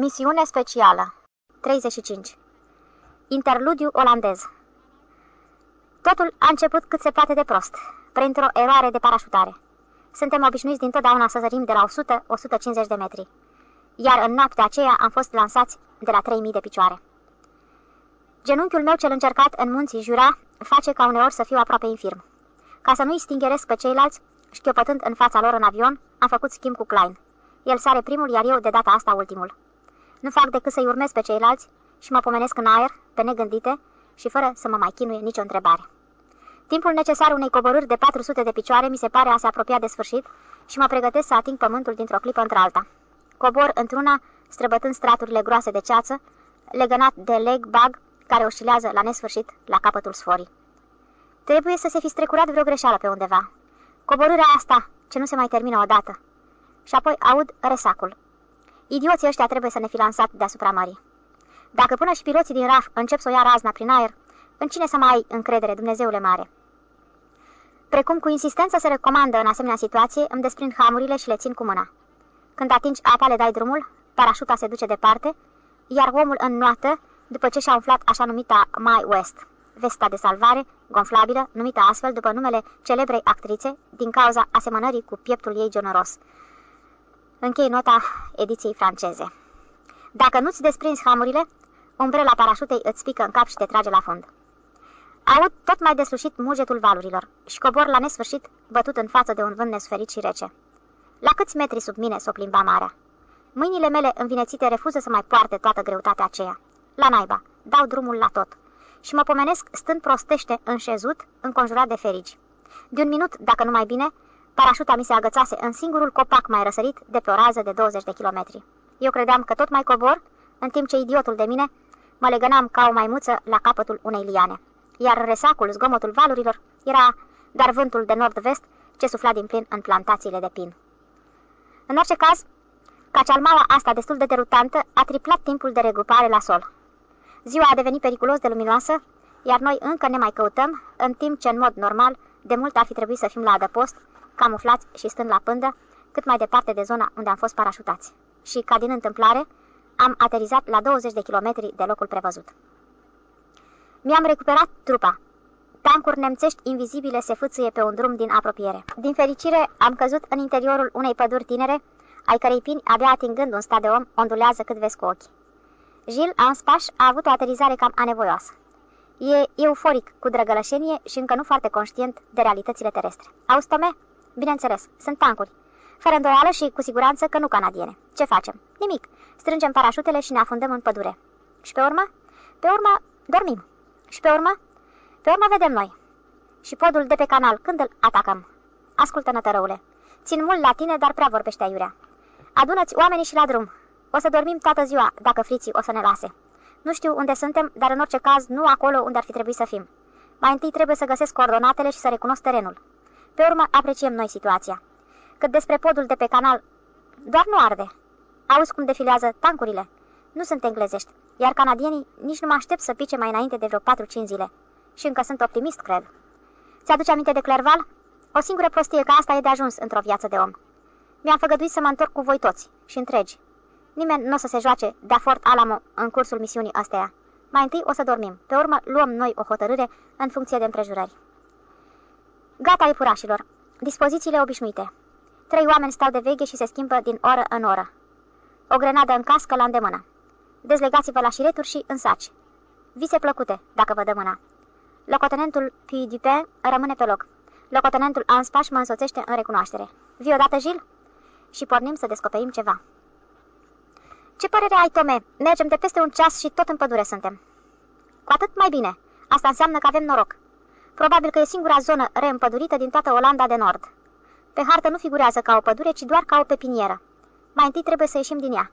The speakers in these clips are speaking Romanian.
Misiune specială 35 Interludiu olandez Totul a început cât se poate de prost, printr-o eroare de parașutare. Suntem obișnuiți dintotdeauna să zărim de la 100-150 de metri, iar în noaptea aceea am fost lansați de la 3000 de picioare. Genunchiul meu cel încercat în munții Jura face ca uneori să fiu aproape infirm. Ca să nu-i stingeresc pe ceilalți, șchiopătând în fața lor în avion, am făcut schimb cu Klein. El sare primul, iar eu de data asta ultimul. Nu fac decât să-i urmez pe ceilalți și mă pomenesc în aer, pe negândite și fără să mă mai chinuie nicio întrebare. Timpul necesar unei coborâri de 400 de picioare mi se pare a se apropia de sfârșit și mă pregătesc să ating pământul dintr-o clipă într-alta. Cobor într-una, străbătând straturile groase de ceață, legănat de leg bag care oscilează la nesfârșit la capătul sforii. Trebuie să se fi strecurat vreo greșeală pe undeva. Coborârea asta, ce nu se mai termină odată. Și apoi aud resacul. Idioții ăștia trebuie să ne fi lansat deasupra mării. Dacă până și piloții din RAF încep să o ia razna prin aer, în cine să mai ai încredere, Dumnezeule mare? Precum cu insistență se recomandă în asemenea situație, îmi desprind hamurile și le țin cu mâna. Când atingi apa, le dai drumul, parașuta se duce departe, iar omul în noată, după ce și-a umflat așa numita My West, vesta de salvare, gonflabilă, numită astfel după numele celebrei actrițe, din cauza asemănării cu pieptul ei generos. Închei nota ediției franceze. Dacă nu-ți desprinzi hamurile, umbrela parașutei îți pică în cap și te trage la fund. Aud tot mai deslușit mugetul valurilor și cobor la nesfârșit, bătut în față de un vânt nesferit și rece. La câți metri sub mine s-o plimba marea? Mâinile mele învinețite refuză să mai poarte toată greutatea aceea. La naiba, dau drumul la tot. Și mă pomenesc stând prostește înșezut, înconjurat de ferigi. De un minut, dacă nu mai bine, parașuta mi se agățase în singurul copac mai răsărit de pe o rază de 20 de kilometri. Eu credeam că tot mai cobor, în timp ce idiotul de mine mă legănam ca o maimuță la capătul unei liane. Iar resacul, zgomotul valurilor, era doar vântul de nord-vest ce sufla din plin în plantațiile de pin. În orice caz, cacealmaua asta destul de derutantă a triplat timpul de regrupare la sol. Ziua a devenit periculos de luminoasă, iar noi încă ne mai căutăm, în timp ce, în mod normal, de mult ar fi trebuit să fim la adăpost, camuflați și stând la pândă, cât mai departe de zona unde am fost parașutați. Și, ca din întâmplare, am aterizat la 20 de kilometri de locul prevăzut. Mi-am recuperat trupa. Tancuri nemțești invizibile se fâțâie pe un drum din apropiere. Din fericire, am căzut în interiorul unei păduri tinere, ai cărei pini, abia atingând un stat de om, ondulează cât vezi cu ochii. Gilles Anspaș a avut o aterizare cam anevoioasă. E euforic, cu drăgălășenie și încă nu foarte conștient de realitățile terestre. Auzi, Tome? Bineînțeles, sunt tancuri. Fără îndoială și cu siguranță că nu canadiene. Ce facem? Nimic. Strângem parașutele și ne afundăm în pădure. Și pe urmă? Pe urmă, dormim. Și pe urmă? Pe urmă vedem noi. Și podul de pe canal, când îl atacăm? Ascultă, nătărăule. Țin mult la tine, dar prea vorbește aiurea. Adună-ți oamenii și la drum. O să dormim toată ziua, dacă friții o să ne lase. Nu știu unde suntem, dar în orice caz nu acolo unde ar fi trebuit să fim. Mai întâi trebuie să găsesc coordonatele și să recunosc terenul. Pe urmă apreciem noi situația. Cât despre podul de pe canal, doar nu arde. Auzi cum defilează tancurile? Nu sunt englezești, iar canadienii nici nu mă aștept să pice mai înainte de vreo 4-5 zile. Și încă sunt optimist, cred. Ți-aduce aminte de Clerval? O singură prostie ca asta e de ajuns într-o viață de om. Mi-am făgăduit să mă întorc cu voi toți și întregi. Nimeni nu o să se joace de Fort Alamo în cursul misiunii astea. Mai întâi o să dormim, pe urmă luăm noi o hotărâre în funcție de împrejurări. Gata, epurașilor. Dispozițiile obișnuite. Trei oameni stau de veche și se schimbă din oră în oră. O grenadă în cască la îndemână. Dezlegați-vă la șireturi și în saci. Vise plăcute, dacă vă dă mâna. Locotenentul Puy Dupin rămâne pe loc. Locotenentul Anspaș mă însoțește în recunoaștere. Vii odată, Gil? Și pornim să descoperim ceva. Ce părere ai, Tome? Mergem de peste un ceas și tot în pădure suntem. Cu atât mai bine. Asta înseamnă că avem noroc. Probabil că e singura zonă reîmpădurită din toată Olanda de Nord. Pe hartă nu figurează ca o pădure, ci doar ca o pepinieră. Mai întâi trebuie să ieșim din ea.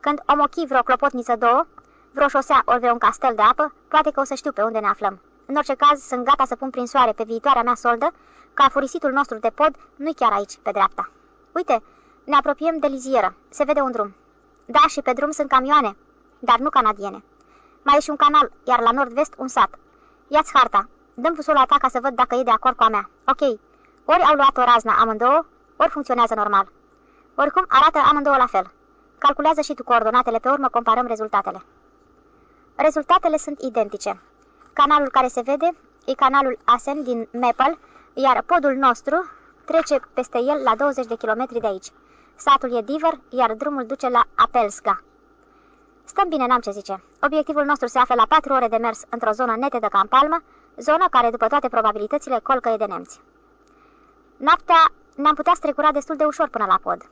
Când omochi vreo clopotniță două, vreo șosea ori vreo un castel de apă, poate că o să știu pe unde ne aflăm. În orice caz, sunt gata să pun prin soare pe viitoarea mea soldă, ca furisitul nostru de pod nu-i chiar aici, pe dreapta. Uite, ne apropiem de lizieră. Se vede un drum. Da, și pe drum sunt camioane, dar nu canadiene. Mai e și un canal, iar la nord-vest un sat. Ia-ți harta. Dăm pusul la ta ca să văd dacă e de acord cu a mea. Ok. Ori au luat o razna amândouă, ori funcționează normal. Oricum, arată amândouă la fel. Calculează și tu coordonatele, pe urmă comparăm rezultatele. Rezultatele sunt identice. Canalul care se vede e canalul Asen din Maple, iar podul nostru trece peste el la 20 de kilometri de aici. Satul e Diver, iar drumul duce la Apelska. Stăm bine, n-am ce zice. Obiectivul nostru se află la 4 ore de mers într-o zonă netedă ca în palmă, zonă care, după toate probabilitățile, colcăie de nemți. Noaptea ne-am putea strecura destul de ușor până la pod.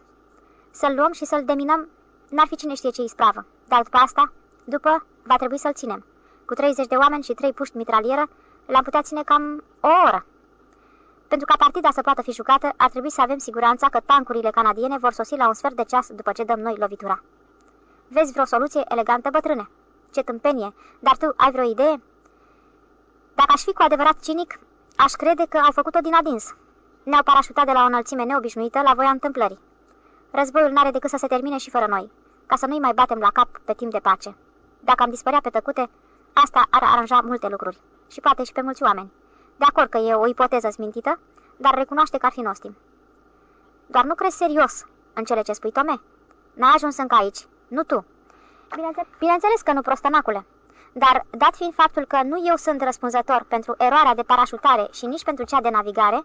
Să-l luăm și să-l deminăm, n-ar fi cine știe ce ispravă, dar după asta, după, va trebui să-l ținem. Cu 30 de oameni și 3 puști mitralieră, l-am putea ține cam o oră. Pentru ca partida să poată fi jucată, ar trebui să avem siguranța că tancurile canadiene vor sosi la un sfert de ceas după ce dăm noi lovitura. Vezi vreo soluție elegantă, bătrâne? Ce tâmpenie! Dar tu ai vreo idee? Dacă aș fi cu adevărat cinic, aș crede că au făcut-o din adins. Ne-au parașutat de la o înălțime neobișnuită la voia întâmplării. Războiul n-are decât să se termine și fără noi, ca să nu-i mai batem la cap pe timp de pace. Dacă am dispărea pe tăcute, asta ar aranja multe lucruri. Și poate și pe mulți oameni. De acord că e o ipoteză smintită, dar recunoaște că ar fi nostim. Doar nu crezi serios în cele ce spui, Tome? N-ai ajuns încă aici, nu tu. Bineînțeles, bineînțeles că nu, prostănacule. Dar, dat fiind faptul că nu eu sunt răspunzător pentru eroarea de parașutare și nici pentru cea de navigare,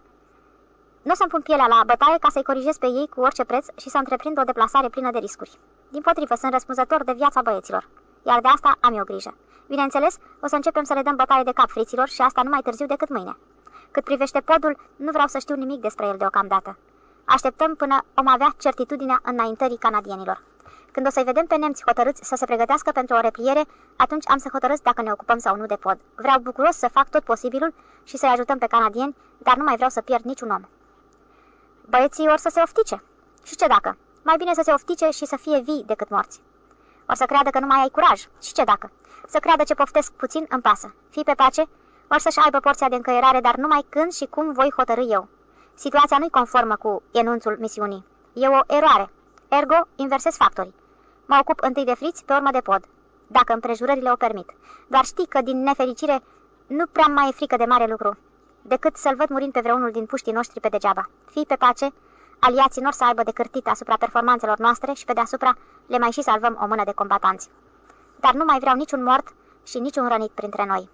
nu o să-mi pun pielea la bătaie ca să-i corijez pe ei cu orice preț și să întreprind o deplasare plină de riscuri. Din potrivă, sunt răspunzător de viața băieților, iar de asta am eu grijă. Bineînțeles, o să începem să le dăm bătaie de cap friților și asta nu mai târziu decât mâine. Cât privește podul, nu vreau să știu nimic despre el deocamdată. Așteptăm până om avea certitudinea înaintării canadienilor. Când o să-i vedem pe nemți hotărâți să se pregătească pentru o repliere, atunci am să hotărăsc dacă ne ocupăm sau nu de pod. Vreau bucuros să fac tot posibilul și să-i ajutăm pe canadieni, dar nu mai vreau să pierd niciun om. Băieții or să se oftice. Și ce dacă? Mai bine să se oftice și să fie vii decât morți. Or să creadă că nu mai ai curaj. Și ce dacă? Să creadă ce poftesc puțin îmi pasă. Fii pe pace, or să-și aibă porția de încăierare, dar numai când și cum voi hotărâ eu. Situația nu-i conformă cu enunțul misiunii. E o eroare. Ergo, inversez factorii. Mă ocup întâi de friți, pe urmă de pod. Dacă împrejurările o permit. Doar știi că, din nefericire, nu prea mai e frică de mare lucru decât să-l văd murind pe vreunul din puștii noștri pe degeaba. Fii pe pace, aliații nor să aibă de cârtit asupra performanțelor noastre și pe deasupra le mai și salvăm o mână de combatanți. Dar nu mai vreau niciun mort și niciun rănit printre noi.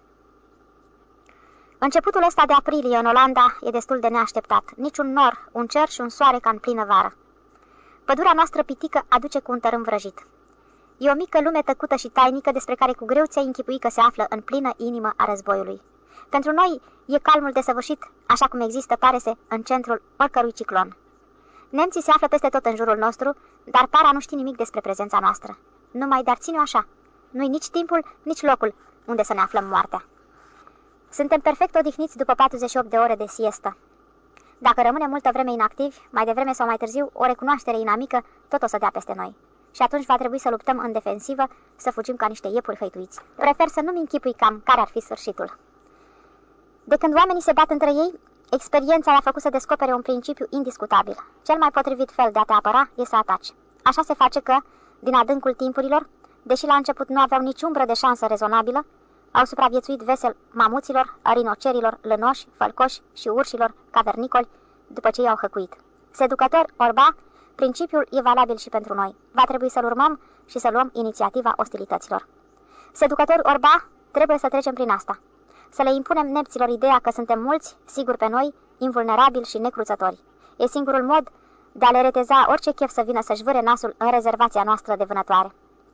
Începutul ăsta de aprilie în Olanda e destul de neașteptat. Niciun nor, un cer și un soare ca în plină vară. Pădurea noastră pitică aduce cu un tărâm vrăjit. E o mică lume tăcută și tainică despre care cu greu ți-ai închipui că se află în plină inimă a războiului. Pentru noi e calmul desăvârșit, așa cum există, pare se, în centrul oricărui ciclon. Nemții se află peste tot în jurul nostru, dar para nu știe nimic despre prezența noastră. Numai dar ține așa. Nu-i nici timpul, nici locul unde să ne aflăm moartea. Suntem perfect odihniți după 48 de ore de siestă. Dacă rămânem multă vreme inactivi, mai devreme sau mai târziu, o recunoaștere inamică tot o să dea peste noi. Și atunci va trebui să luptăm în defensivă, să fugim ca niște iepuri hăituiți. Prefer să nu-mi închipui cam care ar fi sfârșitul. De când oamenii se bat între ei, experiența i-a făcut să descopere un principiu indiscutabil. Cel mai potrivit fel de a te apăra e să ataci. Așa se face că, din adâncul timpurilor, deși la început nu aveau nici umbră de șansă rezonabilă, au supraviețuit vesel mamuților, rinocerilor, lănoși, fălcoși și urșilor cavernicoli după ce i-au hăcuit. Seducător, orba, principiul e valabil și pentru noi. Va trebui să-l urmăm și să luăm inițiativa ostilităților. Seducători, orba, trebuie să trecem prin asta să le impunem nepților ideea că suntem mulți, siguri pe noi, invulnerabili și necruțători. E singurul mod de a le reteza orice chef să vină să-și vâre nasul în rezervația noastră de vânătoare.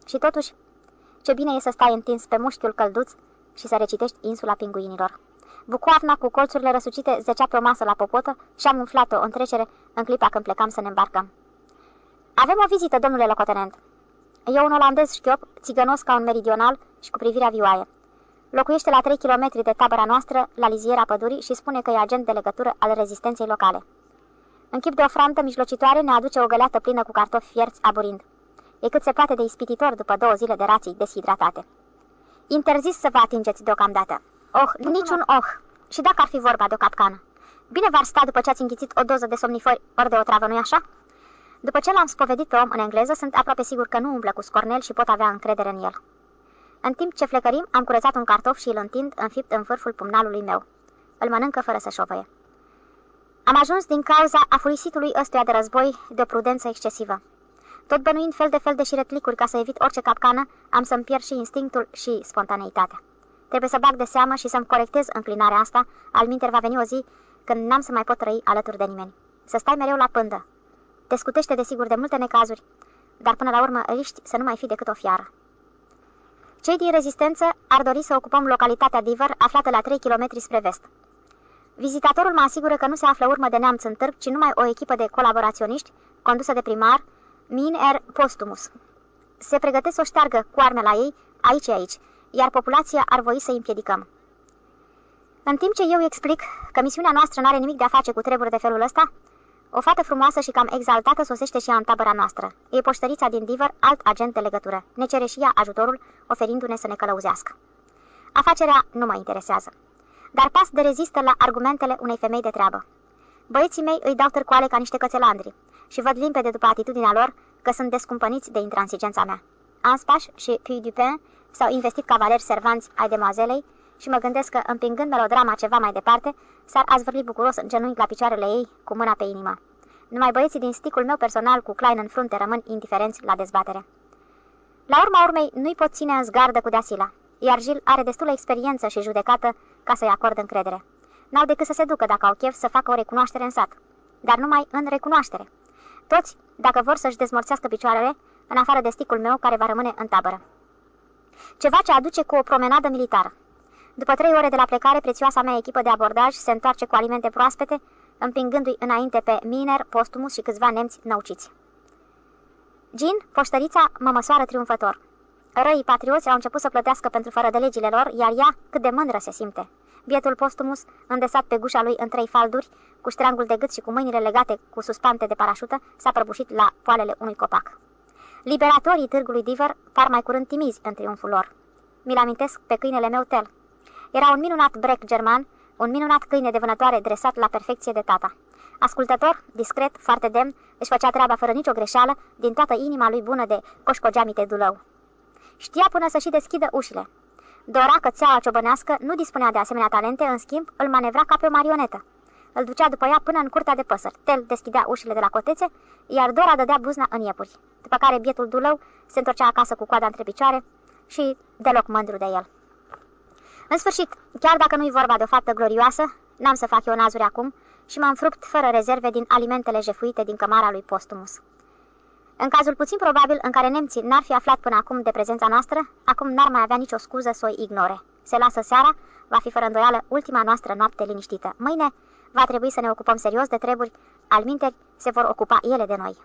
Și totuși, ce bine e să stai întins pe mușchiul călduț și să recitești insula pinguinilor. Bucoarna cu colțurile răsucite zecea pe o masă la popotă și am umflat-o în trecere în clipa când plecam să ne îmbarcăm. Avem o vizită, domnule locotenent. E un olandez șchiop, țigănos ca un meridional și cu privirea vioaie. Locuiește la 3 km de tabăra noastră, la liziera pădurii și spune că e agent de legătură al rezistenței locale. În chip de ofrantă mijlocitoare ne aduce o găleată plină cu cartofi fierți aburind. E cât se poate de ispititor după două zile de rații deshidratate. Interzis să vă atingeți deocamdată. Oh, niciun oh. Și dacă ar fi vorba de o capcană. Bine v-ar sta după ce ați înghițit o doză de somnifori ori de o travă, nu-i așa? După ce l-am spovedit pe om în engleză, sunt aproape sigur că nu umblă cu scornel și pot avea încredere în el. În timp ce flecărim, am curățat un cartof și îl întind înfipt în vârful pumnalului meu. Îl mănâncă fără să șovăie. Am ajuns din cauza afurisitului ăstuia de război de o prudență excesivă. Tot bănuind fel de fel de șiretlicuri ca să evit orice capcană, am să-mi pierd și instinctul și spontaneitatea. Trebuie să bag de seamă și să-mi corectez înclinarea asta, al minter va veni o zi când n-am să mai pot trăi alături de nimeni. Să stai mereu la pândă. Te scutește desigur de multe necazuri, dar până la urmă riști să nu mai fi decât o fiară. Cei din rezistență ar dori să ocupăm localitatea Diver, aflată la 3 km spre vest. Vizitatorul mă asigură că nu se află urmă de neamț în târg, ci numai o echipă de colaboraționiști, condusă de primar, Min Er Postumus. Se pregătesc să o șteargă cu arme la ei, aici și aici, iar populația ar voi să-i împiedicăm. În timp ce eu explic că misiunea noastră nu are nimic de a face cu treburi de felul ăsta, o fată frumoasă și cam exaltată sosește și ea în tabăra noastră. E poștărița din Diver, alt agent de legătură. Ne cere și ea ajutorul, oferindu-ne să ne călăuzească. Afacerea nu mă interesează. Dar pas de rezistă la argumentele unei femei de treabă. Băieții mei îi dau târcoale ca niște cățelandri și văd limpede după atitudinea lor că sunt descumpăniți de intransigența mea. Anspaș și Puy Dupin s-au investit cavaleri servanți ai demoazelei și mă gândesc că, împingând melodrama ceva mai departe, s-ar azvârli bucuros în genunchi la picioarele ei, cu mâna pe inimă. Numai băieții din sticul meu personal cu Klein în frunte rămân indiferenți la dezbatere. La urma urmei, nu-i pot ține în zgardă cu Deasila, iar Gil are destulă experiență și judecată ca să-i acord încredere. N-au decât să se ducă dacă au chef să facă o recunoaștere în sat, dar numai în recunoaștere. Toți, dacă vor să-și dezmorțească picioarele, în afară de sticul meu care va rămâne în tabără. Ceva ce aduce cu o promenadă militară. După trei ore de la plecare, prețioasa mea echipă de abordaj se întoarce cu alimente proaspete, împingându-i înainte pe Miner, Postumus și câțiva nemți năuciți. Gin, poștărița, mă măsoară triumfător. Răii patrioți au început să plătească pentru fără de legile lor, iar ea cât de mândră se simte. Bietul Postumus, îndesat pe gușa lui în trei falduri, cu ștrangul de gât și cu mâinile legate cu suspante de parașută, s-a prăbușit la poalele unui copac. Liberatorii târgului Diver par mai curând timizi în triumful lor. Mi-l amintesc pe câinele meu Tel. Era un minunat brec german, un minunat câine de vânătoare dresat la perfecție de tata. Ascultător, discret, foarte demn, își făcea treaba fără nicio greșeală, din toată inima lui bună de coșcogeamite dulău. Știa până să și deschidă ușile. Dora că țeaua ciobănească nu dispunea de asemenea talente, în schimb, îl manevra ca pe o marionetă. Îl ducea după ea până în curtea de păsări. Tel deschidea ușile de la cotețe, iar Dora dădea buzna în iepuri. După care bietul dulău se întorcea acasă cu coada între picioare și deloc mândru de el. În sfârșit, chiar dacă nu-i vorba de o faptă glorioasă, n-am să fac eu nazuri acum și m-am frupt fără rezerve din alimentele jefuite din cămara lui Postumus. În cazul puțin probabil în care nemții n-ar fi aflat până acum de prezența noastră, acum n-ar mai avea nicio scuză să o ignore. Se lasă seara, va fi fără îndoială ultima noastră noapte liniștită. Mâine va trebui să ne ocupăm serios de treburi, al minteri se vor ocupa ele de noi.